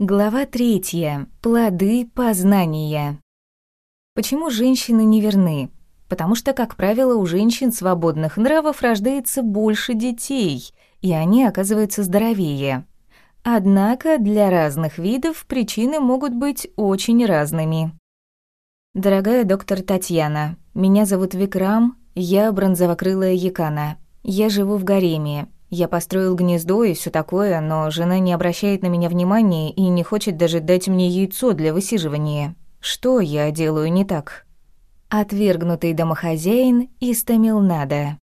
Глава третья. Плоды познания. Почему женщины не верны? Потому что, как правило, у женщин свободных нравов рождается больше детей, и они оказываются здоровее. Однако для разных видов причины могут быть очень разными. Дорогая доктор Татьяна, меня зовут Викрам, я бронзовокрылая Якана. Я живу в гареме, я построил гнездо и все такое, но жена не обращает на меня внимания и не хочет даже дать мне яйцо для высиживания. Что я делаю не так? Отвергнутый домохозяин истомил надо.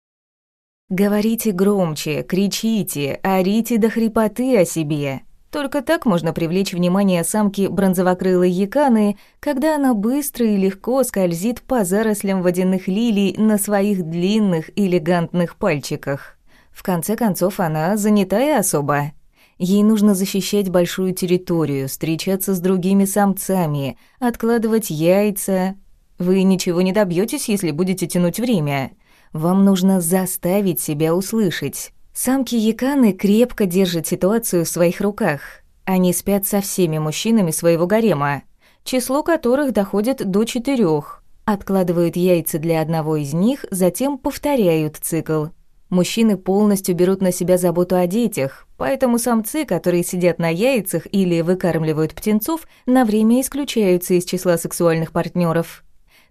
Говорите громче, кричите, орите до хрипоты о себе. Только так можно привлечь внимание самки бронзовокрылой яканы, когда она быстро и легко скользит по зарослям водяных лилий на своих длинных элегантных пальчиках. В конце концов, она занятая особа. Ей нужно защищать большую территорию, встречаться с другими самцами, откладывать яйца. Вы ничего не добьетесь, если будете тянуть время. Вам нужно заставить себя услышать. Самки яканы крепко держат ситуацию в своих руках. Они спят со всеми мужчинами своего гарема, число которых доходит до четырех. Откладывают яйца для одного из них, затем повторяют цикл. Мужчины полностью берут на себя заботу о детях, поэтому самцы, которые сидят на яйцах или выкармливают птенцов, на время исключаются из числа сексуальных партнеров.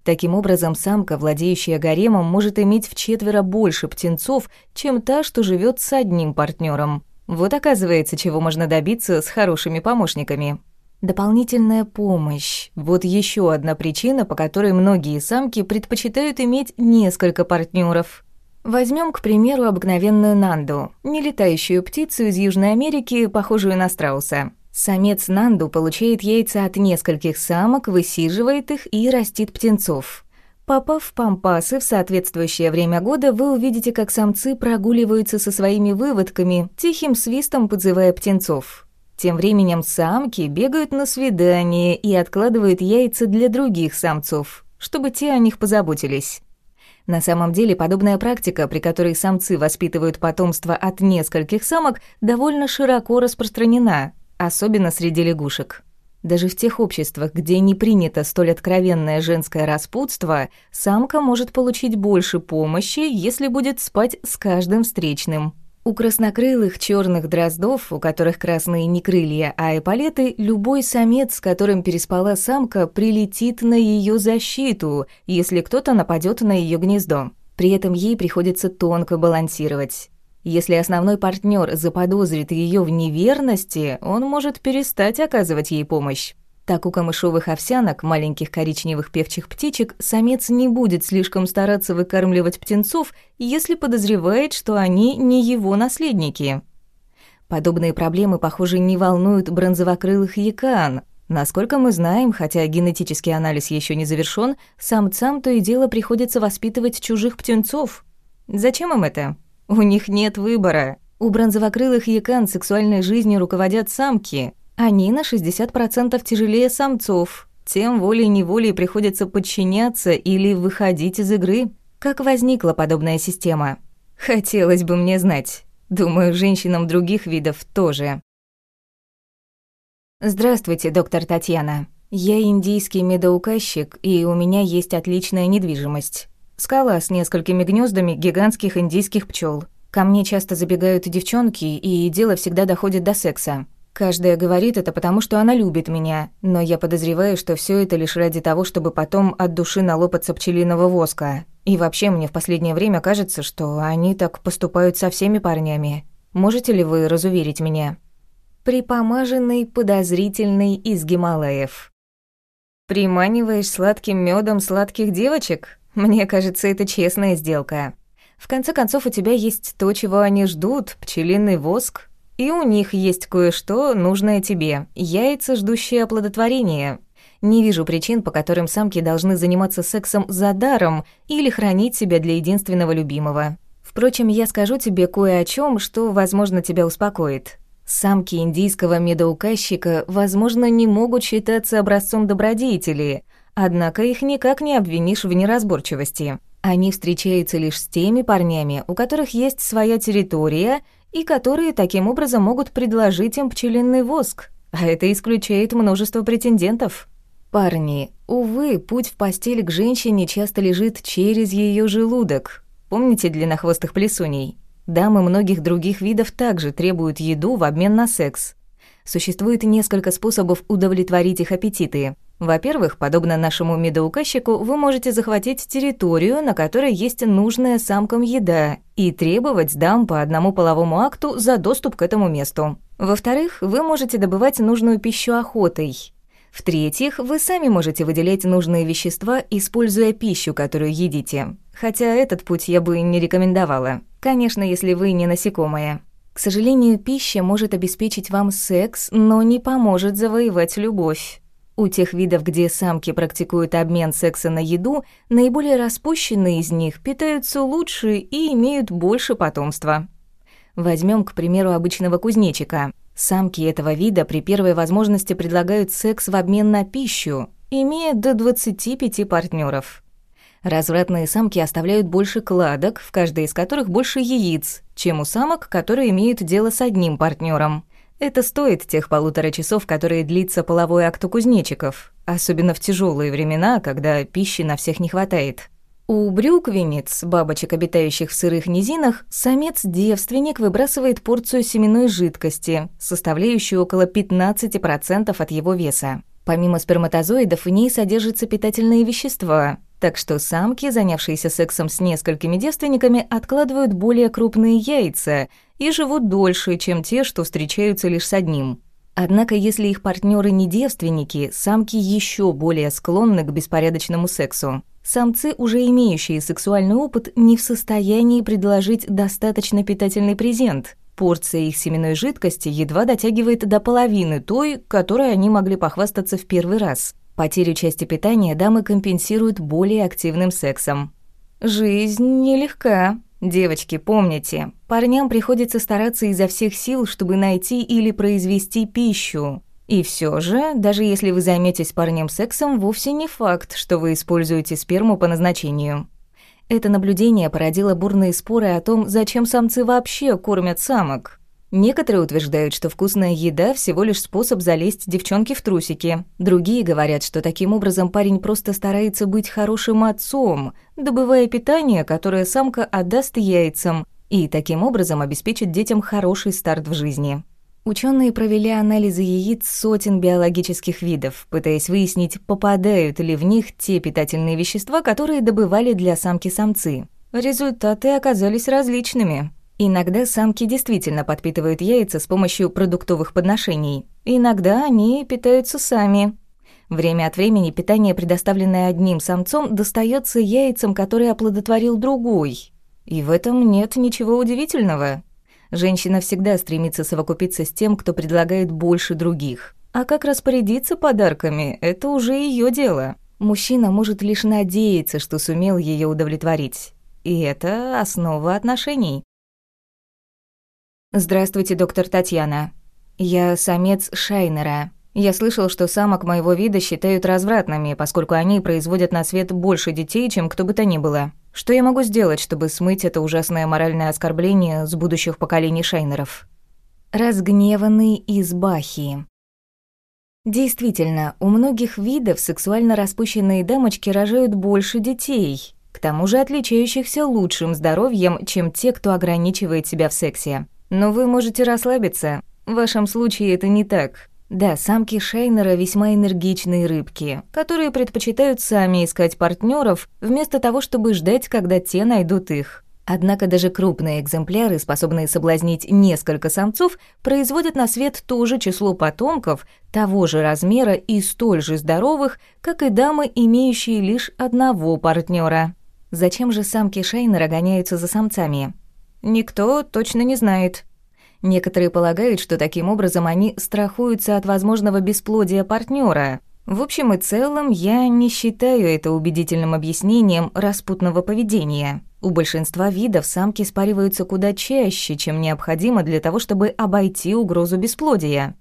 Таким образом, самка, владеющая гаремом, может иметь в четверо больше птенцов, чем та, что живет с одним партнером. Вот оказывается, чего можно добиться с хорошими помощниками. Дополнительная помощь. Вот еще одна причина, по которой многие самки предпочитают иметь несколько партнеров. Возьмем, к примеру, обыкновенную Нанду, нелетающую птицу из Южной Америки, похожую на страуса. Самец Нанду получает яйца от нескольких самок, высиживает их и растит птенцов. Попав в пампасы в соответствующее время года, вы увидите, как самцы прогуливаются со своими выводками, тихим свистом подзывая птенцов. Тем временем самки бегают на свидание и откладывают яйца для других самцов, чтобы те о них позаботились. На самом деле подобная практика, при которой самцы воспитывают потомство от нескольких самок, довольно широко распространена, особенно среди лягушек. Даже в тех обществах, где не принято столь откровенное женское распутство, самка может получить больше помощи, если будет спать с каждым встречным. У краснокрылых черных дроздов, у которых красные не крылья, а эполеты, любой самец, с которым переспала самка, прилетит на ее защиту, если кто-то нападет на ее гнездо. При этом ей приходится тонко балансировать. Если основной партнер заподозрит ее в неверности, он может перестать оказывать ей помощь. Так у камышовых овсянок, маленьких коричневых певчих птичек, самец не будет слишком стараться выкармливать птенцов, если подозревает, что они не его наследники. Подобные проблемы, похоже, не волнуют бронзовокрылых якан. Насколько мы знаем, хотя генетический анализ еще не завершен, самцам то и дело приходится воспитывать чужих птенцов. Зачем им это? У них нет выбора. У бронзовокрылых якан сексуальной жизнью руководят самки, они на 60% тяжелее самцов. Тем волей-неволей приходится подчиняться или выходить из игры. Как возникла подобная система? Хотелось бы мне знать. Думаю, женщинам других видов тоже. Здравствуйте, доктор Татьяна. Я индийский медоуказчик, и у меня есть отличная недвижимость. Скала с несколькими гнездами гигантских индийских пчел. Ко мне часто забегают девчонки, и дело всегда доходит до секса. Каждая говорит это потому, что она любит меня, но я подозреваю, что все это лишь ради того, чтобы потом от души налопаться пчелиного воска. И вообще мне в последнее время кажется, что они так поступают со всеми парнями. Можете ли вы разуверить меня? Припомаженный, подозрительный из Гималаев. Приманиваешь сладким медом сладких девочек? Мне кажется, это честная сделка. В конце концов, у тебя есть то, чего они ждут, пчелиный воск, и у них есть кое-что, нужное тебе. Яйца, ждущие оплодотворения. Не вижу причин, по которым самки должны заниматься сексом за даром или хранить себя для единственного любимого. Впрочем, я скажу тебе кое о чем, что, возможно, тебя успокоит. Самки индийского медоуказчика, возможно, не могут считаться образцом добродетели, однако их никак не обвинишь в неразборчивости. Они встречаются лишь с теми парнями, у которых есть своя территория и которые таким образом могут предложить им пчелиный воск. а это исключает множество претендентов. Парни, увы, путь в постель к женщине часто лежит через ее желудок. Помните длиннохвостых плесуней? Дамы многих других видов также требуют еду в обмен на секс. Существует несколько способов удовлетворить их аппетиты. Во-первых, подобно нашему медоуказчику, вы можете захватить территорию, на которой есть нужная самкам еда, и требовать дам по одному половому акту за доступ к этому месту. Во-вторых, вы можете добывать нужную пищу охотой. В-третьих, вы сами можете выделять нужные вещества, используя пищу, которую едите. Хотя этот путь я бы не рекомендовала. Конечно, если вы не насекомые. К сожалению, пища может обеспечить вам секс, но не поможет завоевать любовь. У тех видов, где самки практикуют обмен секса на еду, наиболее распущенные из них питаются лучше и имеют больше потомства. Возьмем, к примеру, обычного кузнечика. Самки этого вида при первой возможности предлагают секс в обмен на пищу, имея до 25 партнеров. Развратные самки оставляют больше кладок, в каждой из которых больше яиц, чем у самок, которые имеют дело с одним партнером. Это стоит тех полутора часов, которые длится половой акт у кузнечиков, особенно в тяжелые времена, когда пищи на всех не хватает. У брюквенец, бабочек, обитающих в сырых низинах, самец-девственник выбрасывает порцию семенной жидкости, составляющую около 15% от его веса. Помимо сперматозоидов в ней содержатся питательные вещества, так что самки, занявшиеся сексом с несколькими девственниками, откладывают более крупные яйца и живут дольше, чем те, что встречаются лишь с одним. Однако, если их партнеры не девственники, самки еще более склонны к беспорядочному сексу. Самцы, уже имеющие сексуальный опыт, не в состоянии предложить достаточно питательный презент – Порция их семенной жидкости едва дотягивает до половины той, которой они могли похвастаться в первый раз. Потерю части питания дамы компенсируют более активным сексом. Жизнь нелегка. Девочки, помните, парням приходится стараться изо всех сил, чтобы найти или произвести пищу. И все же, даже если вы займетесь парнем сексом, вовсе не факт, что вы используете сперму по назначению. Это наблюдение породило бурные споры о том, зачем самцы вообще кормят самок. Некоторые утверждают, что вкусная еда всего лишь способ залезть девчонке в трусики. Другие говорят, что таким образом парень просто старается быть хорошим отцом, добывая питание, которое самка отдаст яйцам, и таким образом обеспечит детям хороший старт в жизни. Ученые провели анализы яиц сотен биологических видов, пытаясь выяснить, попадают ли в них те питательные вещества, которые добывали для самки-самцы. Результаты оказались различными. Иногда самки действительно подпитывают яйца с помощью продуктовых подношений. Иногда они питаются сами. Время от времени питание, предоставленное одним самцом, достается яйцам, которые оплодотворил другой. И в этом нет ничего удивительного. Женщина всегда стремится совокупиться с тем, кто предлагает больше других. А как распорядиться подарками – это уже ее дело. Мужчина может лишь надеяться, что сумел ее удовлетворить. И это основа отношений. Здравствуйте, доктор Татьяна. Я самец Шайнера. Я слышал, что самок моего вида считают развратными, поскольку они производят на свет больше детей, чем кто бы то ни было. Что я могу сделать, чтобы смыть это ужасное моральное оскорбление с будущих поколений Шайнеров? Разгневанный из Бахи. Действительно, у многих видов сексуально распущенные дамочки рожают больше детей, к тому же отличающихся лучшим здоровьем, чем те, кто ограничивает себя в сексе. Но вы можете расслабиться. В вашем случае это не так. Да, самки Шейнера весьма энергичные рыбки, которые предпочитают сами искать партнеров вместо того, чтобы ждать, когда те найдут их. Однако даже крупные экземпляры, способные соблазнить несколько самцов, производят на свет то же число потомков, того же размера и столь же здоровых, как и дамы, имеющие лишь одного партнера. Зачем же самки Шейнера гоняются за самцами? Никто точно не знает. Некоторые полагают, что таким образом они страхуются от возможного бесплодия партнера. В общем и целом, я не считаю это убедительным объяснением распутного поведения. У большинства видов самки спариваются куда чаще, чем необходимо для того, чтобы обойти угрозу бесплодия.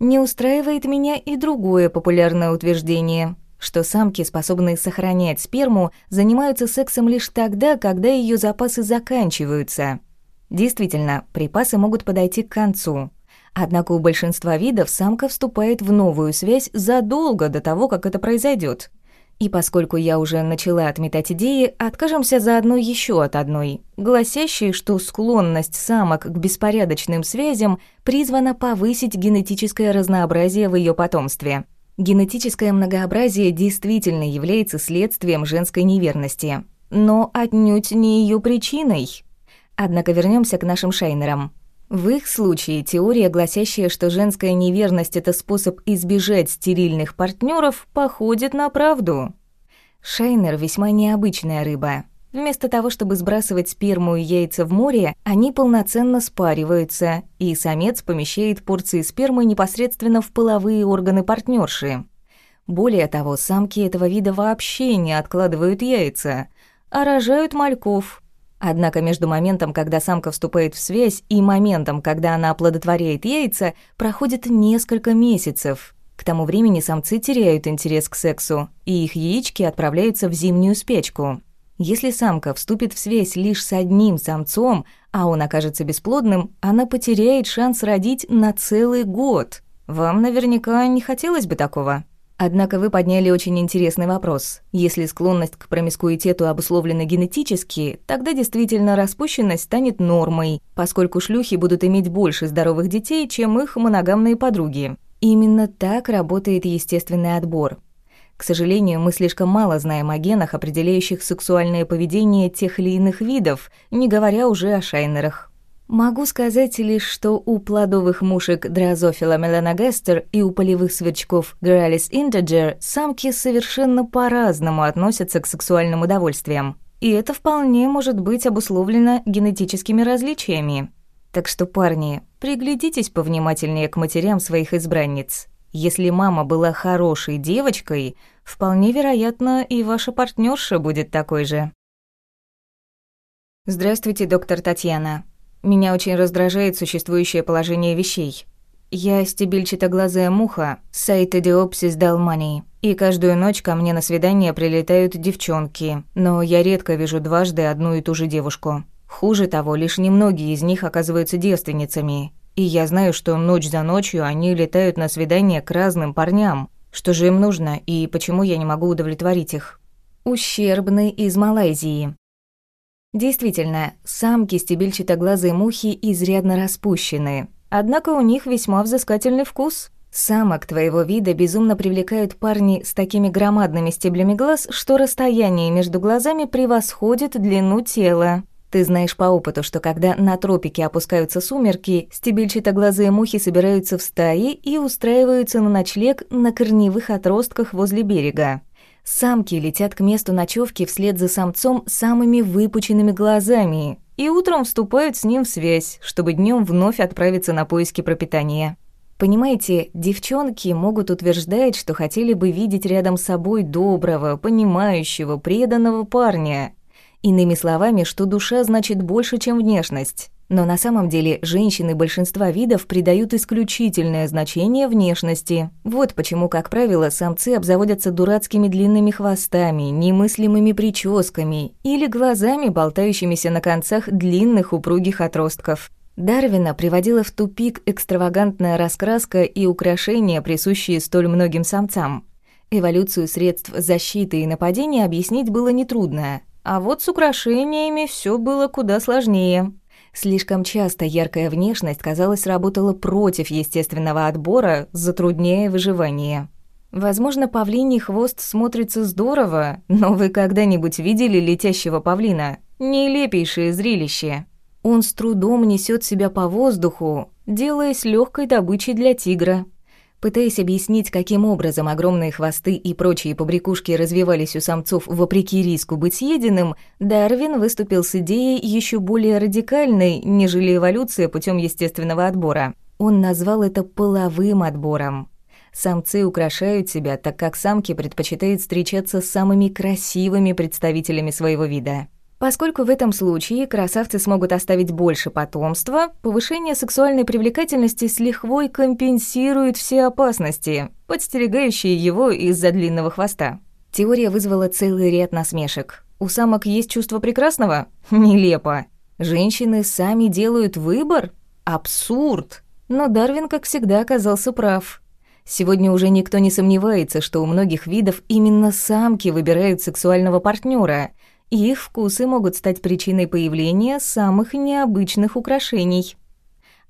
Не устраивает меня и другое популярное утверждение, что самки, способные сохранять сперму, занимаются сексом лишь тогда, когда ее запасы заканчиваются – Действительно, припасы могут подойти к концу. Однако у большинства видов самка вступает в новую связь задолго до того, как это произойдет. И поскольку я уже начала отметать идеи, откажемся заодно еще от одной, гласящей, что склонность самок к беспорядочным связям призвана повысить генетическое разнообразие в ее потомстве. Генетическое многообразие действительно является следствием женской неверности, но отнюдь не ее причиной. Однако вернемся к нашим шайнерам. В их случае теория, гласящая, что женская неверность – это способ избежать стерильных партнеров, походит на правду. Шайнер – весьма необычная рыба. Вместо того, чтобы сбрасывать сперму и яйца в море, они полноценно спариваются, и самец помещает порции спермы непосредственно в половые органы партнерши. Более того, самки этого вида вообще не откладывают яйца, а рожают мальков, Однако между моментом, когда самка вступает в связь, и моментом, когда она оплодотворяет яйца, проходит несколько месяцев. К тому времени самцы теряют интерес к сексу, и их яички отправляются в зимнюю спячку. Если самка вступит в связь лишь с одним самцом, а он окажется бесплодным, она потеряет шанс родить на целый год. Вам наверняка не хотелось бы такого. Однако вы подняли очень интересный вопрос. Если склонность к промискуитету обусловлена генетически, тогда действительно распущенность станет нормой, поскольку шлюхи будут иметь больше здоровых детей, чем их моногамные подруги. Именно так работает естественный отбор. К сожалению, мы слишком мало знаем о генах, определяющих сексуальное поведение тех или иных видов, не говоря уже о шайнерах. Могу сказать лишь, что у плодовых мушек Дрозофила меланогестер и у полевых сверчков Гралис интеджер самки совершенно по-разному относятся к сексуальным удовольствиям. И это вполне может быть обусловлено генетическими различиями. Так что, парни, приглядитесь повнимательнее к матерям своих избранниц. Если мама была хорошей девочкой, вполне вероятно, и ваша партнерша будет такой же. Здравствуйте, доктор Татьяна. Меня очень раздражает существующее положение вещей. Я стебельчатоглазая муха, Сайтедиопсис далмани, и каждую ночь ко мне на свидание прилетают девчонки, но я редко вижу дважды одну и ту же девушку. Хуже того, лишь немногие из них оказываются девственницами, и я знаю, что ночь за ночью они летают на свидание к разным парням. Что же им нужно, и почему я не могу удовлетворить их? Ущербный из Малайзии. Действительно, самки стебельчатоглазые мухи изрядно распущены, однако у них весьма взыскательный вкус. Самок твоего вида безумно привлекают парни с такими громадными стеблями глаз, что расстояние между глазами превосходит длину тела. Ты знаешь по опыту, что когда на тропике опускаются сумерки, стебельчатоглазые мухи собираются в стаи и устраиваются на ночлег на корневых отростках возле берега. Самки летят к месту ночевки вслед за самцом самыми выпученными глазами и утром вступают с ним в связь, чтобы днем вновь отправиться на поиски пропитания. Понимаете, девчонки могут утверждать, что хотели бы видеть рядом с собой доброго, понимающего, преданного парня. Иными словами, что душа значит больше, чем внешность. Но на самом деле женщины большинства видов придают исключительное значение внешности. Вот почему, как правило, самцы обзаводятся дурацкими длинными хвостами, немыслимыми прическами или глазами, болтающимися на концах длинных упругих отростков. Дарвина приводила в тупик экстравагантная раскраска и украшения, присущие столь многим самцам. Эволюцию средств защиты и нападения объяснить было нетрудно, а вот с украшениями все было куда сложнее. Слишком часто яркая внешность, казалось, работала против естественного отбора, затрудняя выживание. Возможно, павлиний хвост смотрится здорово, но вы когда-нибудь видели летящего павлина? Нелепейшее зрелище. Он с трудом несет себя по воздуху, делаясь легкой добычей для тигра. Пытаясь объяснить, каким образом огромные хвосты и прочие побрякушки развивались у самцов вопреки риску быть съеденным, Дарвин выступил с идеей еще более радикальной, нежели эволюция путем естественного отбора. Он назвал это половым отбором. Самцы украшают себя, так как самки предпочитают встречаться с самыми красивыми представителями своего вида. Поскольку в этом случае красавцы смогут оставить больше потомства, повышение сексуальной привлекательности с лихвой компенсирует все опасности, подстерегающие его из-за длинного хвоста. Теория вызвала целый ряд насмешек. У самок есть чувство прекрасного? Нелепо. Женщины сами делают выбор? Абсурд. Но Дарвин, как всегда, оказался прав. Сегодня уже никто не сомневается, что у многих видов именно самки выбирают сексуального партнера, их вкусы могут стать причиной появления самых необычных украшений.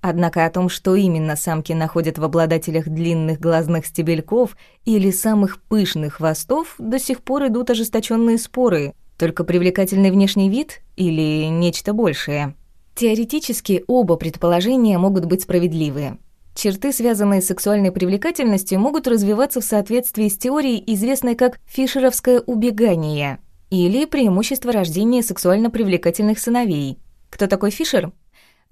Однако о том, что именно самки находят в обладателях длинных глазных стебельков или самых пышных хвостов, до сих пор идут ожесточенные споры. Только привлекательный внешний вид или нечто большее? Теоретически оба предположения могут быть справедливы. Черты, связанные с сексуальной привлекательностью, могут развиваться в соответствии с теорией, известной как фишеровское убегание или преимущество рождения сексуально привлекательных сыновей. Кто такой Фишер?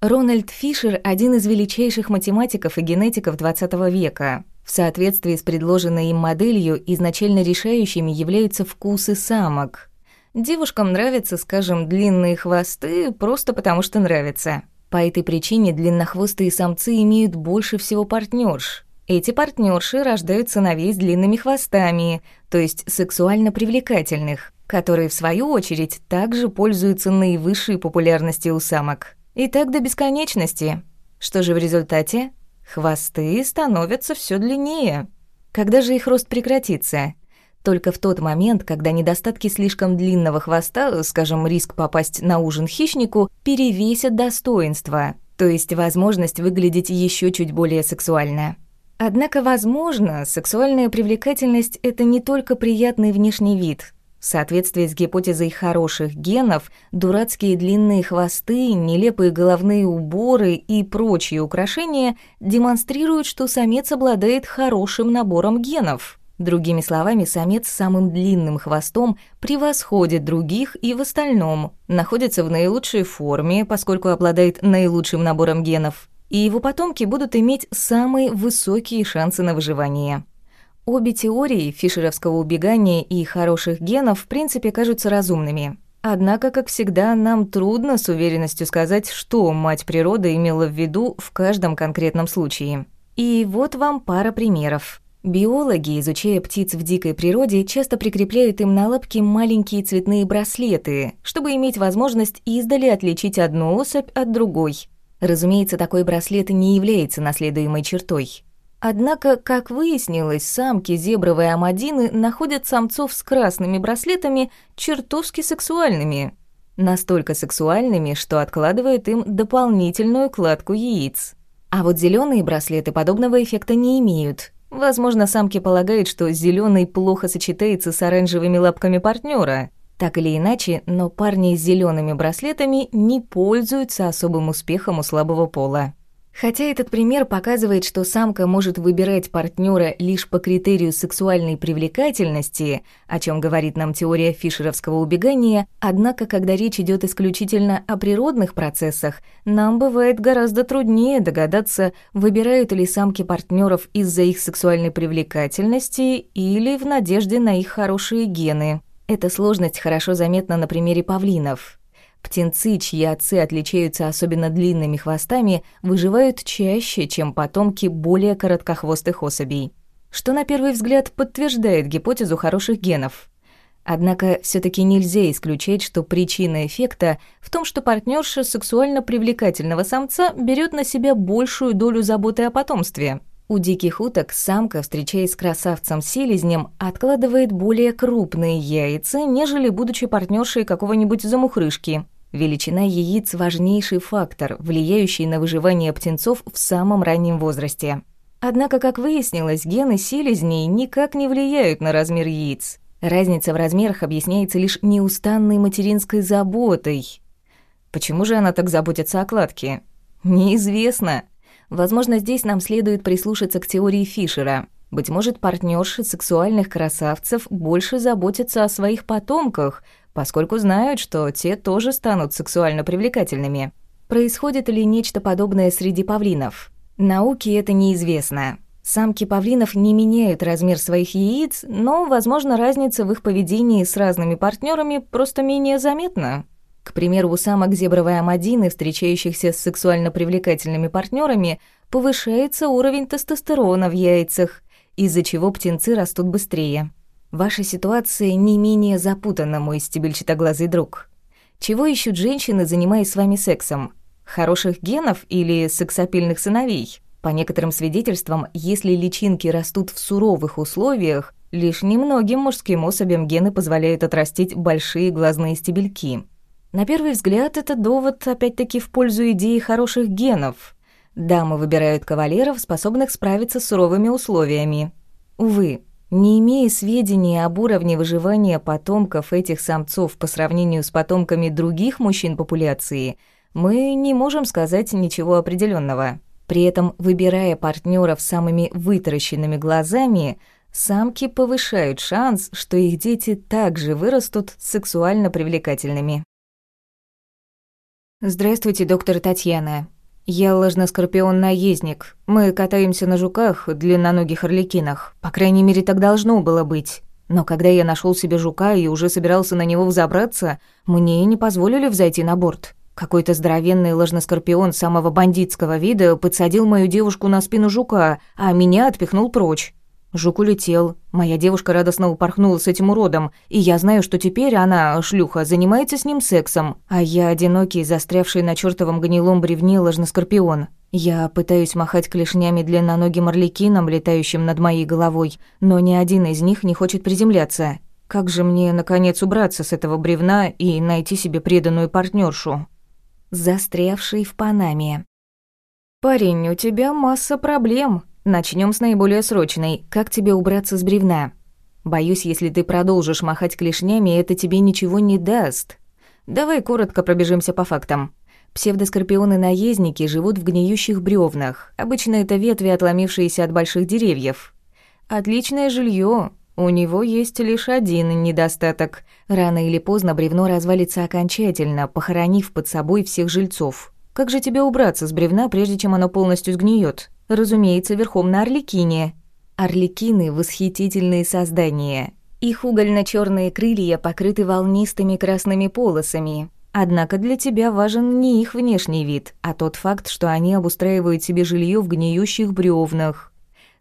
Рональд Фишер – один из величайших математиков и генетиков XX века. В соответствии с предложенной им моделью, изначально решающими являются вкусы самок. Девушкам нравятся, скажем, длинные хвосты просто потому, что нравятся. По этой причине длиннохвостые самцы имеют больше всего партнерш. Эти партнерши рождают сыновей с длинными хвостами, то есть сексуально привлекательных, которые, в свою очередь, также пользуются наивысшей популярностью у самок. И так до бесконечности. Что же в результате? Хвосты становятся все длиннее. Когда же их рост прекратится? Только в тот момент, когда недостатки слишком длинного хвоста, скажем, риск попасть на ужин хищнику, перевесят достоинство, то есть возможность выглядеть еще чуть более сексуально. Однако, возможно, сексуальная привлекательность — это не только приятный внешний вид, в соответствии с гипотезой хороших генов, дурацкие длинные хвосты, нелепые головные уборы и прочие украшения демонстрируют, что самец обладает хорошим набором генов. Другими словами, самец с самым длинным хвостом превосходит других и в остальном, находится в наилучшей форме, поскольку обладает наилучшим набором генов, и его потомки будут иметь самые высокие шансы на выживание. Обе теории фишеровского убегания и хороших генов в принципе кажутся разумными. Однако, как всегда, нам трудно с уверенностью сказать, что мать природа имела в виду в каждом конкретном случае. И вот вам пара примеров. Биологи, изучая птиц в дикой природе, часто прикрепляют им на лапки маленькие цветные браслеты, чтобы иметь возможность издали отличить одну особь от другой. Разумеется, такой браслет не является наследуемой чертой. Однако, как выяснилось, самки зебровой амадины находят самцов с красными браслетами чертовски сексуальными. Настолько сексуальными, что откладывают им дополнительную кладку яиц. А вот зеленые браслеты подобного эффекта не имеют. Возможно, самки полагают, что зеленый плохо сочетается с оранжевыми лапками партнера. Так или иначе, но парни с зелеными браслетами не пользуются особым успехом у слабого пола. Хотя этот пример показывает, что самка может выбирать партнера лишь по критерию сексуальной привлекательности, о чем говорит нам теория фишеровского убегания, однако, когда речь идет исключительно о природных процессах, нам бывает гораздо труднее догадаться, выбирают ли самки партнеров из-за их сексуальной привлекательности или в надежде на их хорошие гены. Эта сложность хорошо заметна на примере павлинов. Птенцы, чьи отцы отличаются особенно длинными хвостами, выживают чаще, чем потомки более короткохвостых особей. Что на первый взгляд подтверждает гипотезу хороших генов. Однако все таки нельзя исключать, что причина эффекта в том, что партнерша сексуально привлекательного самца берет на себя большую долю заботы о потомстве. У диких уток самка, встречаясь с красавцем-селезнем, откладывает более крупные яйца, нежели будучи партнершей какого-нибудь замухрышки. Величина яиц – важнейший фактор, влияющий на выживание птенцов в самом раннем возрасте. Однако, как выяснилось, гены селезней никак не влияют на размер яиц. Разница в размерах объясняется лишь неустанной материнской заботой. Почему же она так заботится о кладке? Неизвестно. Возможно, здесь нам следует прислушаться к теории Фишера. Быть может, партнерши сексуальных красавцев больше заботятся о своих потомках, поскольку знают, что те тоже станут сексуально привлекательными. Происходит ли нечто подобное среди павлинов? Науке это неизвестно. Самки павлинов не меняют размер своих яиц, но, возможно, разница в их поведении с разными партнерами просто менее заметна. К примеру, у самок зебровой амадины, встречающихся с сексуально привлекательными партнерами, повышается уровень тестостерона в яйцах, из-за чего птенцы растут быстрее. Ваша ситуация не менее запутана, мой стебельчатоглазый друг. Чего ищут женщины, занимаясь с вами сексом? Хороших генов или сексапильных сыновей? По некоторым свидетельствам, если личинки растут в суровых условиях, лишь немногим мужским особям гены позволяют отрастить большие глазные стебельки. На первый взгляд, это довод опять-таки в пользу идеи хороших генов. Дамы выбирают кавалеров, способных справиться с суровыми условиями. Увы, не имея сведений об уровне выживания потомков этих самцов по сравнению с потомками других мужчин популяции, мы не можем сказать ничего определенного. При этом, выбирая партнеров самыми вытаращенными глазами, самки повышают шанс, что их дети также вырастут сексуально привлекательными. Здравствуйте, доктор Татьяна. Я ложноскорпион-наездник. Мы катаемся на жуках, длинноногих орликинах. По крайней мере, так должно было быть. Но когда я нашел себе жука и уже собирался на него взобраться, мне не позволили взойти на борт. Какой-то здоровенный ложноскорпион самого бандитского вида подсадил мою девушку на спину жука, а меня отпихнул прочь. Жук улетел. Моя девушка радостно упорхнула с этим уродом, и я знаю, что теперь она, шлюха, занимается с ним сексом, а я одинокий, застрявший на чертовом гнилом бревне ложноскорпион. Я пытаюсь махать клешнями длинноногим орликином, летающим над моей головой, но ни один из них не хочет приземляться. Как же мне, наконец, убраться с этого бревна и найти себе преданную партнершу? застрявший в Панаме. «Парень, у тебя масса проблем. Начнем с наиболее срочной. Как тебе убраться с бревна? Боюсь, если ты продолжишь махать клешнями, это тебе ничего не даст. Давай коротко пробежимся по фактам. Псевдоскорпионы-наездники живут в гниющих бревнах. Обычно это ветви, отломившиеся от больших деревьев. Отличное жилье, у него есть лишь один недостаток. Рано или поздно бревно развалится окончательно, похоронив под собой всех жильцов. Как же тебе убраться с бревна, прежде чем оно полностью сгниет? Разумеется, верхом на орликине. Орликины – восхитительные создания. Их угольно черные крылья покрыты волнистыми красными полосами. Однако для тебя важен не их внешний вид, а тот факт, что они обустраивают себе жилье в гниющих бревнах.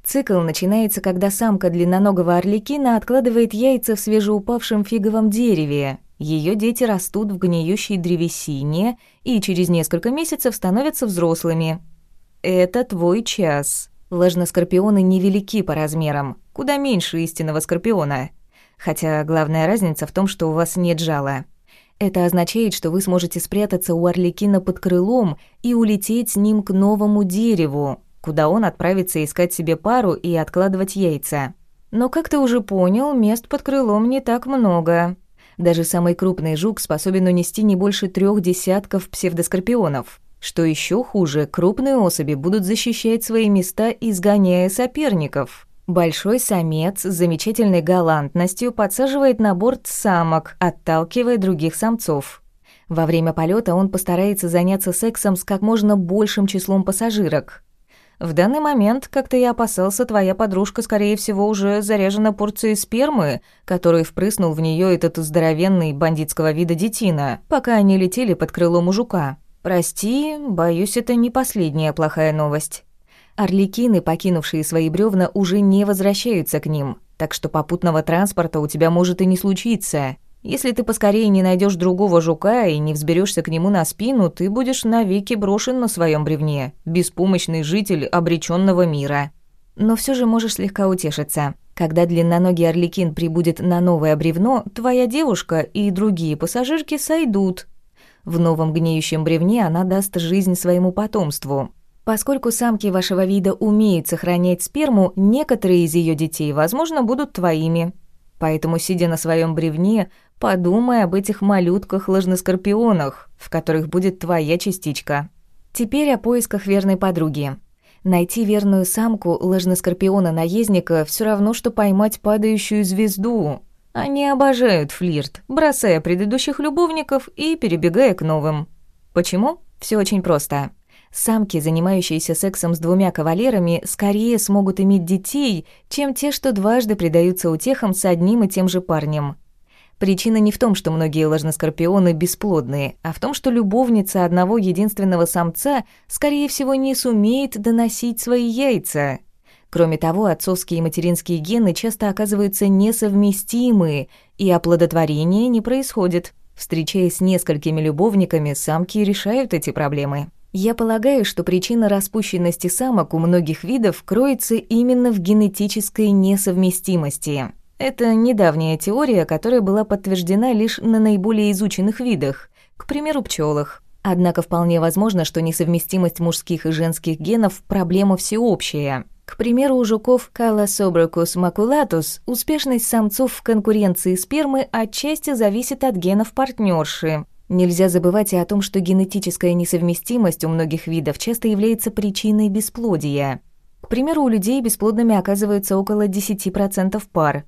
Цикл начинается, когда самка длинноногого орликина откладывает яйца в свежеупавшем фиговом дереве. Ее дети растут в гниющей древесине и через несколько месяцев становятся взрослыми. Это твой час. Ложноскорпионы невелики по размерам, куда меньше истинного скорпиона. Хотя главная разница в том, что у вас нет жала. Это означает, что вы сможете спрятаться у орликина под крылом и улететь с ним к новому дереву, куда он отправится искать себе пару и откладывать яйца. Но, как ты уже понял, мест под крылом не так много. Даже самый крупный жук способен унести не больше трех десятков псевдоскорпионов. Что еще хуже, крупные особи будут защищать свои места, изгоняя соперников. Большой самец с замечательной галантностью подсаживает на борт самок, отталкивая других самцов. Во время полета он постарается заняться сексом с как можно большим числом пассажирок. В данный момент, как ты и опасался, твоя подружка, скорее всего, уже заряжена порцией спермы, который впрыснул в нее этот здоровенный бандитского вида детина, пока они летели под крыло мужика. Прости, боюсь, это не последняя плохая новость. Орликины, покинувшие свои бревна, уже не возвращаются к ним, так что попутного транспорта у тебя может и не случиться. Если ты поскорее не найдешь другого жука и не взберешься к нему на спину, ты будешь навеки брошен на своем бревне, беспомощный житель обреченного мира. Но все же можешь слегка утешиться. Когда длинноногий орликин прибудет на новое бревно, твоя девушка и другие пассажирки сойдут. В новом гниющем бревне она даст жизнь своему потомству. Поскольку самки вашего вида умеют сохранять сперму, некоторые из ее детей, возможно, будут твоими. Поэтому, сидя на своем бревне, Подумай об этих малютках-ложноскорпионах, в которых будет твоя частичка. Теперь о поисках верной подруги. Найти верную самку ложноскорпиона-наездника все равно, что поймать падающую звезду. Они обожают флирт, бросая предыдущих любовников и перебегая к новым. Почему? Все очень просто. Самки, занимающиеся сексом с двумя кавалерами, скорее смогут иметь детей, чем те, что дважды предаются утехам с одним и тем же парнем. Причина не в том, что многие ложноскорпионы бесплодные, а в том, что любовница одного единственного самца, скорее всего, не сумеет доносить свои яйца. Кроме того, отцовские и материнские гены часто оказываются несовместимы, и оплодотворение не происходит. Встречаясь с несколькими любовниками, самки решают эти проблемы. Я полагаю, что причина распущенности самок у многих видов кроется именно в генетической несовместимости. Это недавняя теория, которая была подтверждена лишь на наиболее изученных видах, к примеру, пчелах. Однако вполне возможно, что несовместимость мужских и женских генов – проблема всеобщая. К примеру, у жуков Callosobracus maculatus успешность самцов в конкуренции спермы отчасти зависит от генов партнерши. Нельзя забывать и о том, что генетическая несовместимость у многих видов часто является причиной бесплодия. К примеру, у людей бесплодными оказывается около 10% пар.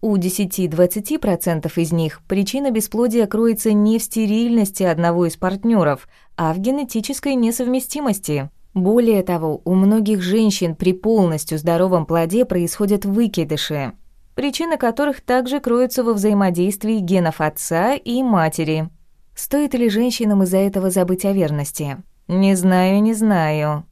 У 10-20% из них причина бесплодия кроется не в стерильности одного из партнеров, а в генетической несовместимости. Более того, у многих женщин при полностью здоровом плоде происходят выкидыши, причины которых также кроются во взаимодействии генов отца и матери. Стоит ли женщинам из-за этого забыть о верности? Не знаю, не знаю.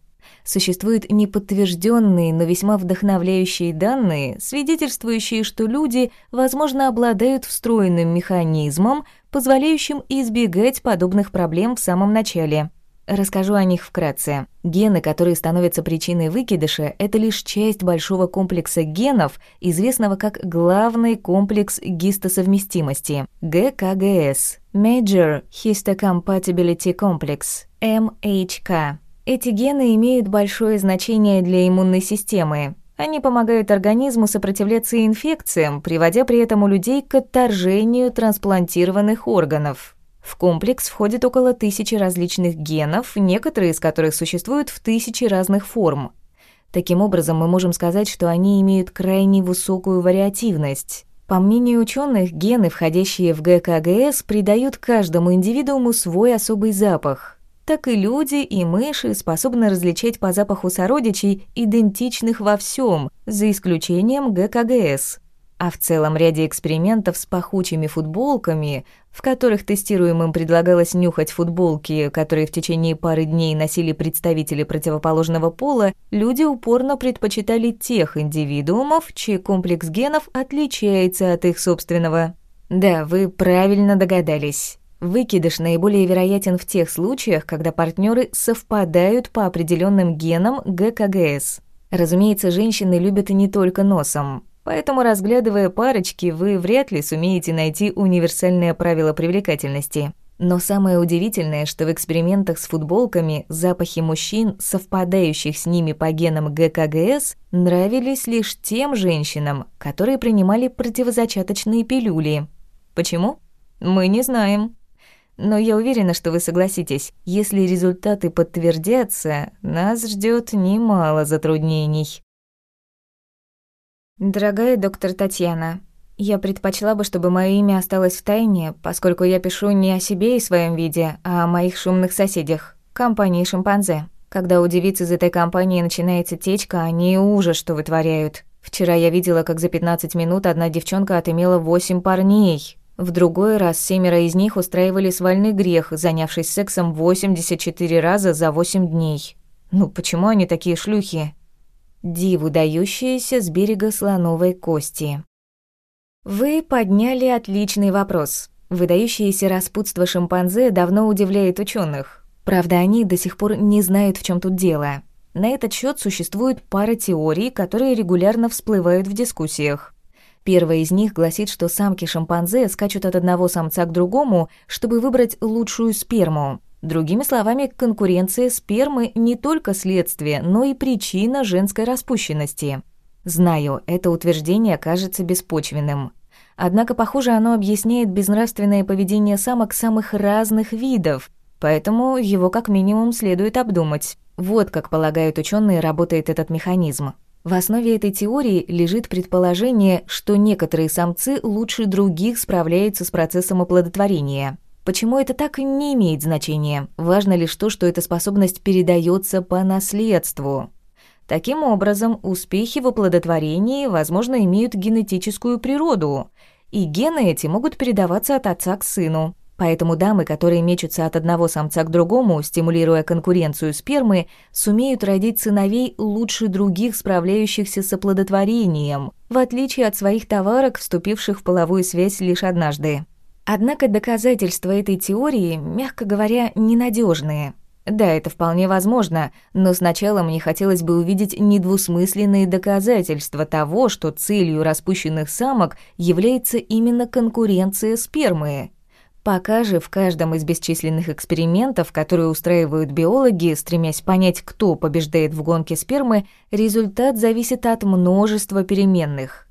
Существуют неподтвержденные, но весьма вдохновляющие данные, свидетельствующие, что люди, возможно, обладают встроенным механизмом, позволяющим избегать подобных проблем в самом начале. Расскажу о них вкратце. Гены, которые становятся причиной выкидыша, это лишь часть большого комплекса генов, известного как главный комплекс гистосовместимости – ГКГС – Major Histocompatibility Complex – MHK. Эти гены имеют большое значение для иммунной системы. Они помогают организму сопротивляться инфекциям, приводя при этом у людей к отторжению трансплантированных органов. В комплекс входит около тысячи различных генов, некоторые из которых существуют в тысячи разных форм. Таким образом, мы можем сказать, что они имеют крайне высокую вариативность. По мнению ученых, гены, входящие в ГКГС, придают каждому индивидууму свой особый запах. Так и люди, и мыши способны различать по запаху сородичей, идентичных во всем, за исключением ГКГС. А в целом ряде экспериментов с пахучими футболками, в которых тестируемым предлагалось нюхать футболки, которые в течение пары дней носили представители противоположного пола, люди упорно предпочитали тех индивидуумов, чей комплекс генов отличается от их собственного. Да, вы правильно догадались. Выкидыш наиболее вероятен в тех случаях, когда партнеры совпадают по определенным генам ГКГС. Разумеется, женщины любят и не только носом. Поэтому, разглядывая парочки, вы вряд ли сумеете найти универсальное правило привлекательности. Но самое удивительное, что в экспериментах с футболками запахи мужчин, совпадающих с ними по генам ГКГС, нравились лишь тем женщинам, которые принимали противозачаточные пилюли. Почему? Мы не знаем. Но я уверена, что вы согласитесь, если результаты подтвердятся, нас ждет немало затруднений. Дорогая доктор Татьяна, я предпочла бы, чтобы мое имя осталось в тайне, поскольку я пишу не о себе и своем виде, а о моих шумных соседях, компании шимпанзе. Когда у девиц из этой компании начинается течка, они ужас что вытворяют. Вчера я видела, как за 15 минут одна девчонка отымела 8 парней. В другой раз семеро из них устраивали свальный грех, занявшись сексом 84 раза за 8 дней. Ну почему они такие шлюхи? Диву дающиеся с берега слоновой кости. Вы подняли отличный вопрос. Выдающееся распутство шимпанзе давно удивляет ученых. Правда, они до сих пор не знают, в чем тут дело. На этот счет существует пара теорий, которые регулярно всплывают в дискуссиях. Первая из них гласит, что самки шимпанзе скачут от одного самца к другому, чтобы выбрать лучшую сперму. Другими словами, конкуренция спермы не только следствие, но и причина женской распущенности. Знаю, это утверждение кажется беспочвенным. Однако, похоже, оно объясняет безнравственное поведение самок самых разных видов, поэтому его как минимум следует обдумать. Вот как полагают ученые, работает этот механизм. В основе этой теории лежит предположение, что некоторые самцы лучше других справляются с процессом оплодотворения – Почему это так, не имеет значения. Важно лишь то, что эта способность передается по наследству. Таким образом, успехи в оплодотворении, возможно, имеют генетическую природу, и гены эти могут передаваться от отца к сыну. Поэтому дамы, которые мечутся от одного самца к другому, стимулируя конкуренцию спермы, сумеют родить сыновей лучше других, справляющихся с оплодотворением, в отличие от своих товарок, вступивших в половую связь лишь однажды. Однако доказательства этой теории, мягко говоря, ненадежные. Да, это вполне возможно, но сначала мне хотелось бы увидеть недвусмысленные доказательства того, что целью распущенных самок является именно конкуренция спермы. Пока же в каждом из бесчисленных экспериментов, которые устраивают биологи, стремясь понять, кто побеждает в гонке спермы, результат зависит от множества переменных.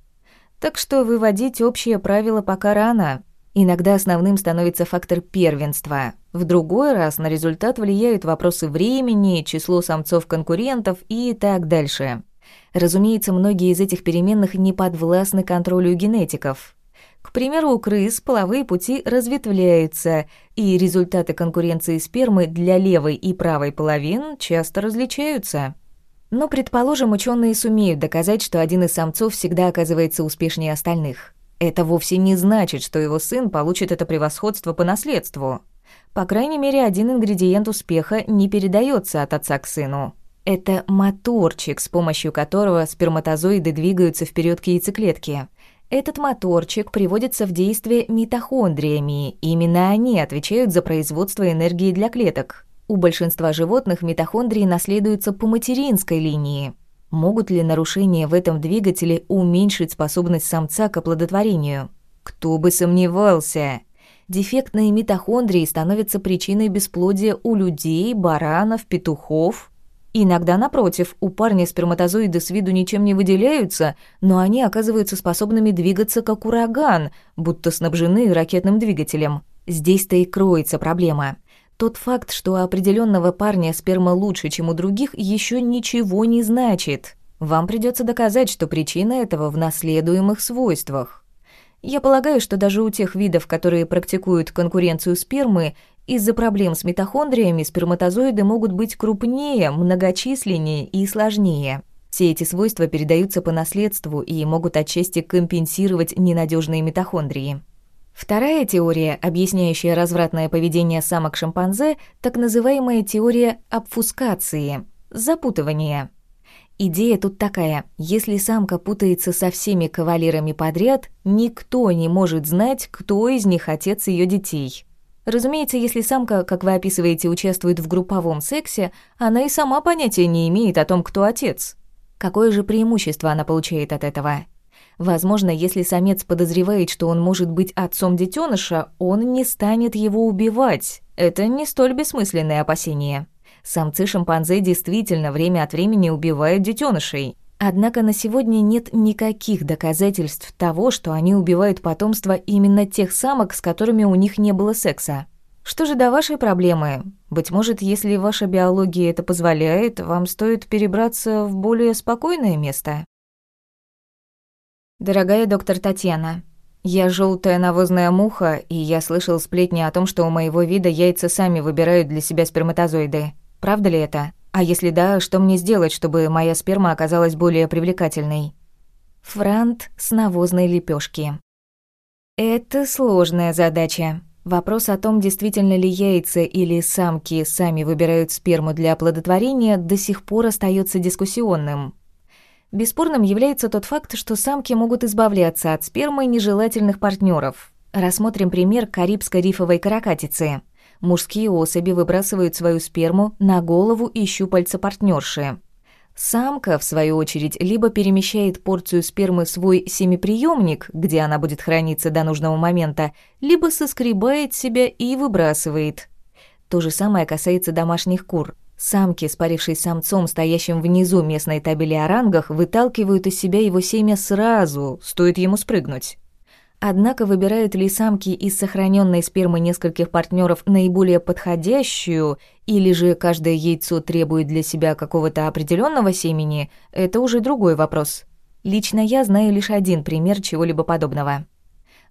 Так что выводить общее правило пока рано. Иногда основным становится фактор первенства. В другой раз на результат влияют вопросы времени, число самцов-конкурентов и так дальше. Разумеется, многие из этих переменных не подвластны контролю генетиков. К примеру, у крыс половые пути разветвляются, и результаты конкуренции спермы для левой и правой половин часто различаются. Но, предположим, ученые сумеют доказать, что один из самцов всегда оказывается успешнее остальных. Это вовсе не значит, что его сын получит это превосходство по наследству. По крайней мере, один ингредиент успеха не передается от отца к сыну. Это моторчик, с помощью которого сперматозоиды двигаются вперед к яйцеклетке – этот моторчик приводится в действие митохондриями. Именно они отвечают за производство энергии для клеток. У большинства животных митохондрии наследуются по материнской линии. Могут ли нарушения в этом двигателе уменьшить способность самца к оплодотворению? Кто бы сомневался. Дефектные митохондрии становятся причиной бесплодия у людей, баранов, петухов Иногда, напротив, у парня сперматозоиды с виду ничем не выделяются, но они оказываются способными двигаться как ураган, будто снабжены ракетным двигателем. Здесь-то и кроется проблема. Тот факт, что у определенного парня сперма лучше, чем у других, еще ничего не значит. Вам придется доказать, что причина этого в наследуемых свойствах. Я полагаю, что даже у тех видов, которые практикуют конкуренцию спермы, из-за проблем с митохондриями сперматозоиды могут быть крупнее, многочисленнее и сложнее. Все эти свойства передаются по наследству и могут отчасти компенсировать ненадежные митохондрии. Вторая теория, объясняющая развратное поведение самок-шимпанзе, так называемая теория обфускации, запутывания. Идея тут такая: если самка путается со всеми кавалерами подряд, никто не может знать, кто из них отец ее детей. Разумеется, если самка, как вы описываете, участвует в групповом сексе, она и сама понятия не имеет о том, кто отец. Какое же преимущество она получает от этого? Возможно, если самец подозревает, что он может быть отцом детеныша, он не станет его убивать. Это не столь бессмысленное опасение. Самцы шимпанзе действительно время от времени убивают детенышей. Однако на сегодня нет никаких доказательств того, что они убивают потомство именно тех самок, с которыми у них не было секса. Что же до вашей проблемы? Быть может, если ваша биология это позволяет, вам стоит перебраться в более спокойное место? Дорогая доктор Татьяна, я желтая навозная муха, и я слышал сплетни о том, что у моего вида яйца сами выбирают для себя сперматозоиды. Правда ли это? А если да, что мне сделать, чтобы моя сперма оказалась более привлекательной? Франт с навозной лепешки. Это сложная задача. Вопрос о том, действительно ли яйца или самки сами выбирают сперму для оплодотворения, до сих пор остается дискуссионным. Бесспорным является тот факт, что самки могут избавляться от спермы нежелательных партнеров. Рассмотрим пример карибско-рифовой каракатицы. Мужские особи выбрасывают свою сперму на голову и щупальца партнерши. Самка, в свою очередь, либо перемещает порцию спермы в свой семиприемник, где она будет храниться до нужного момента, либо соскребает себя и выбрасывает. То же самое касается домашних кур. Самки, спарившись с самцом, стоящим внизу местной табели о рангах, выталкивают из себя его семя сразу, стоит ему спрыгнуть. Однако выбирают ли самки из сохраненной спермы нескольких партнеров наиболее подходящую, или же каждое яйцо требует для себя какого-то определенного семени, это уже другой вопрос. Лично я знаю лишь один пример чего-либо подобного.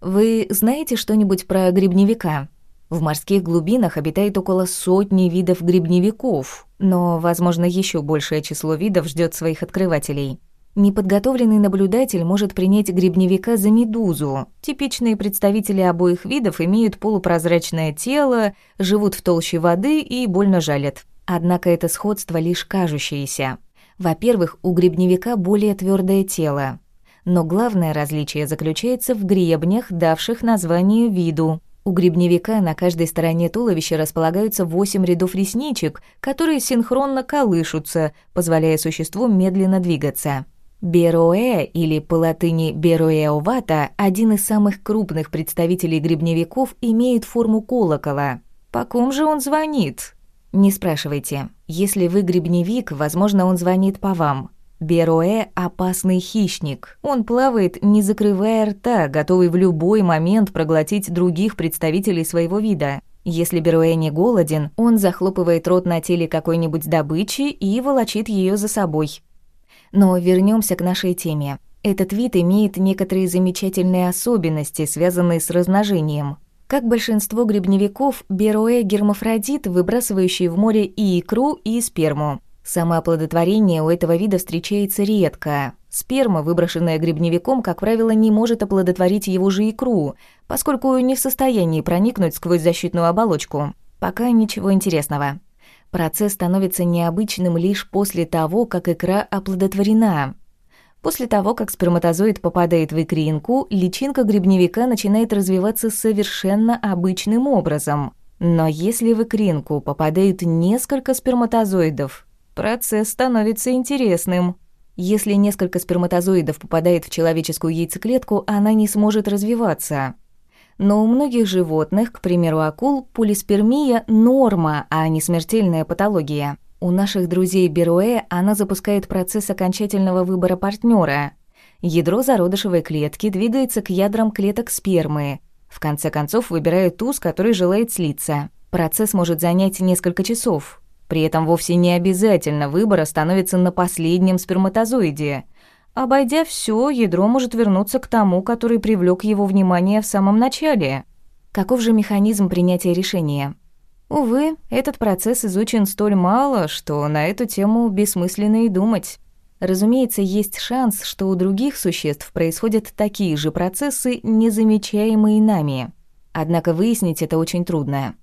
Вы знаете что-нибудь про грибневика? В морских глубинах обитает около сотни видов грибневиков, но, возможно, еще большее число видов ждет своих открывателей. Неподготовленный наблюдатель может принять грибневика за медузу. Типичные представители обоих видов имеют полупрозрачное тело, живут в толще воды и больно жалят. Однако это сходство лишь кажущееся. Во-первых, у грибневика более твердое тело. Но главное различие заключается в гребнях, давших название виду. У грибневика на каждой стороне туловища располагаются восемь рядов ресничек, которые синхронно колышутся, позволяя существу медленно двигаться. Бероэ или по латыни бероэовата, один из самых крупных представителей грибневиков, имеет форму колокола. По ком же он звонит? Не спрашивайте. Если вы грибневик, возможно, он звонит по вам. Бероэ – опасный хищник. Он плавает, не закрывая рта, готовый в любой момент проглотить других представителей своего вида. Если Бероэ не голоден, он захлопывает рот на теле какой-нибудь добычи и волочит ее за собой. Но вернемся к нашей теме. Этот вид имеет некоторые замечательные особенности, связанные с размножением. Как большинство грибневиков, Бероэ – гермафродит, выбрасывающий в море и икру, и сперму. Самооплодотворение у этого вида встречается редко. Сперма, выброшенная грибневиком, как правило, не может оплодотворить его же икру, поскольку не в состоянии проникнуть сквозь защитную оболочку. Пока ничего интересного. Процесс становится необычным лишь после того, как икра оплодотворена. После того, как сперматозоид попадает в икринку, личинка грибневика начинает развиваться совершенно обычным образом. Но если в икринку попадают несколько сперматозоидов, Процесс становится интересным. Если несколько сперматозоидов попадает в человеческую яйцеклетку, она не сможет развиваться. Но у многих животных, к примеру акул, полиспермия – норма, а не смертельная патология. У наших друзей Беруэ она запускает процесс окончательного выбора партнера. Ядро зародышевой клетки двигается к ядрам клеток спермы. В конце концов выбирает ту, с которой желает слиться. Процесс может занять несколько часов. При этом вовсе не обязательно выбор становится на последнем сперматозоиде. Обойдя все, ядро может вернуться к тому, который привлек его внимание в самом начале. Каков же механизм принятия решения? Увы, этот процесс изучен столь мало, что на эту тему бессмысленно и думать. Разумеется, есть шанс, что у других существ происходят такие же процессы, незамечаемые нами. Однако выяснить это очень трудно.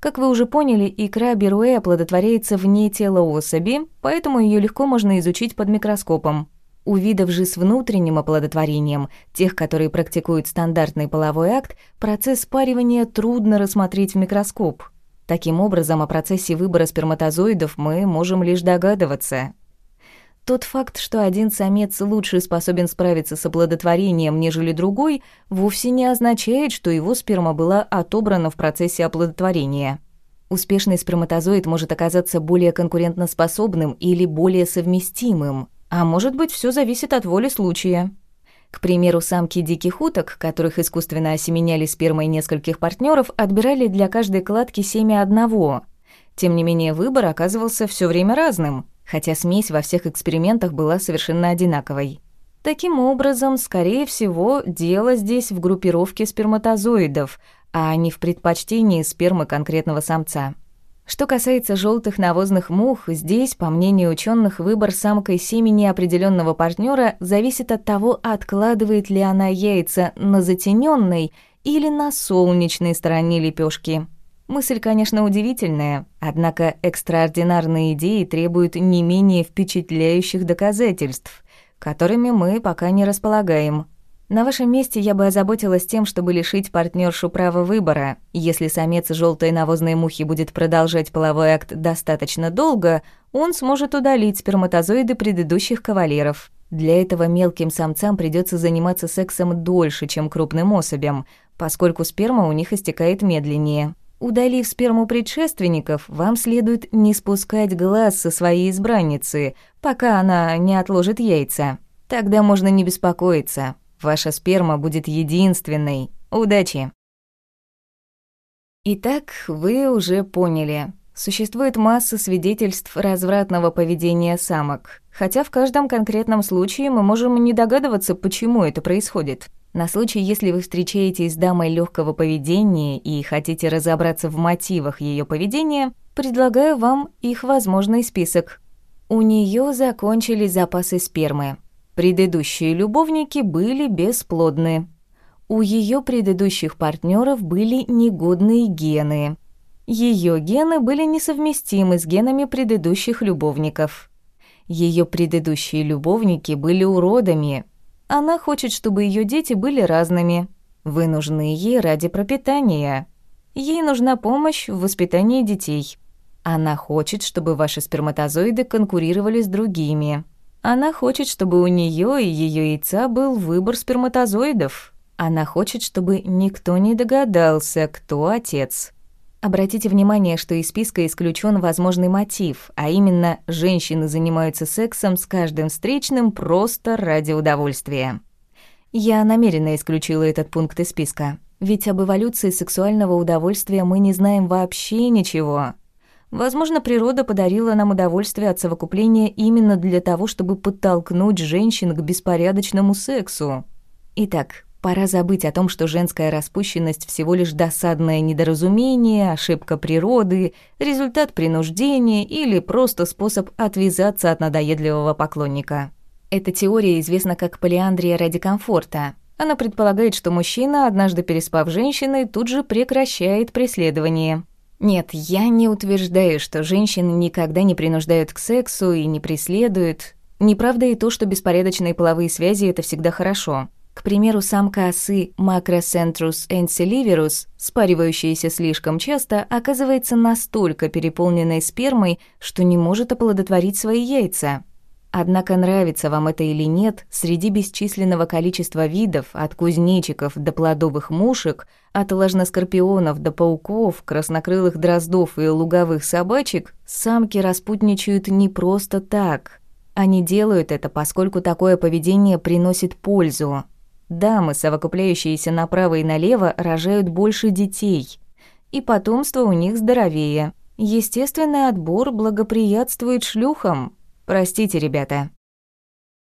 Как вы уже поняли, икра Беруэ оплодотворяется вне тела особи, поэтому ее легко можно изучить под микроскопом. У видов же с внутренним оплодотворением, тех, которые практикуют стандартный половой акт, процесс спаривания трудно рассмотреть в микроскоп. Таким образом, о процессе выбора сперматозоидов мы можем лишь догадываться. Тот факт, что один самец лучше способен справиться с оплодотворением, нежели другой, вовсе не означает, что его сперма была отобрана в процессе оплодотворения. Успешный сперматозоид может оказаться более конкурентоспособным или более совместимым, а может быть, все зависит от воли случая. К примеру, самки диких уток, которых искусственно осеменяли спермой нескольких партнеров, отбирали для каждой кладки семя одного. Тем не менее, выбор оказывался все время разным – хотя смесь во всех экспериментах была совершенно одинаковой. Таким образом, скорее всего, дело здесь в группировке сперматозоидов, а не в предпочтении спермы конкретного самца. Что касается желтых навозных мух, здесь, по мнению ученых, выбор самкой семени определенного партнера зависит от того, откладывает ли она яйца на затененной или на солнечной стороне лепешки. Мысль, конечно, удивительная, однако экстраординарные идеи требуют не менее впечатляющих доказательств, которыми мы пока не располагаем. На вашем месте я бы озаботилась тем, чтобы лишить партнершу права выбора. Если самец желтой навозной мухи будет продолжать половой акт достаточно долго, он сможет удалить сперматозоиды предыдущих кавалеров. Для этого мелким самцам придется заниматься сексом дольше, чем крупным особям, поскольку сперма у них истекает медленнее. Удалив сперму предшественников, вам следует не спускать глаз со своей избранницы, пока она не отложит яйца. Тогда можно не беспокоиться. Ваша сперма будет единственной. Удачи! Итак, вы уже поняли. Существует масса свидетельств развратного поведения самок, хотя в каждом конкретном случае мы можем не догадываться, почему это происходит. На случай, если вы встречаетесь с дамой легкого поведения и хотите разобраться в мотивах ее поведения, предлагаю вам их возможный список. У нее закончились запасы спермы. Предыдущие любовники были бесплодны. У ее предыдущих партнеров были негодные гены. Ее гены были несовместимы с генами предыдущих любовников. Ее предыдущие любовники были уродами, она хочет, чтобы ее дети были разными. Вы нужны ей ради пропитания. Ей нужна помощь в воспитании детей. Она хочет, чтобы ваши сперматозоиды конкурировали с другими. Она хочет, чтобы у нее и ее яйца был выбор сперматозоидов. Она хочет, чтобы никто не догадался, кто отец. Обратите внимание, что из списка исключен возможный мотив, а именно женщины занимаются сексом с каждым встречным просто ради удовольствия. Я намеренно исключила этот пункт из списка, ведь об эволюции сексуального удовольствия мы не знаем вообще ничего. Возможно, природа подарила нам удовольствие от совокупления именно для того, чтобы подтолкнуть женщин к беспорядочному сексу. Итак, пора забыть о том, что женская распущенность всего лишь досадное недоразумение, ошибка природы, результат принуждения или просто способ отвязаться от надоедливого поклонника. Эта теория известна как полиандрия ради комфорта. Она предполагает, что мужчина, однажды переспав женщиной, тут же прекращает преследование. Нет, я не утверждаю, что женщины никогда не принуждают к сексу и не преследуют. Неправда и то, что беспорядочные половые связи – это всегда хорошо. К примеру, самка осы Macrocentrus ensilivirus, спаривающаяся слишком часто, оказывается настолько переполненной спермой, что не может оплодотворить свои яйца. Однако нравится вам это или нет, среди бесчисленного количества видов, от кузнечиков до плодовых мушек, от ложноскорпионов до пауков, краснокрылых дроздов и луговых собачек, самки распутничают не просто так. Они делают это, поскольку такое поведение приносит пользу. Дамы, совокупляющиеся направо и налево, рожают больше детей. И потомство у них здоровее. Естественный отбор благоприятствует шлюхам. Простите, ребята.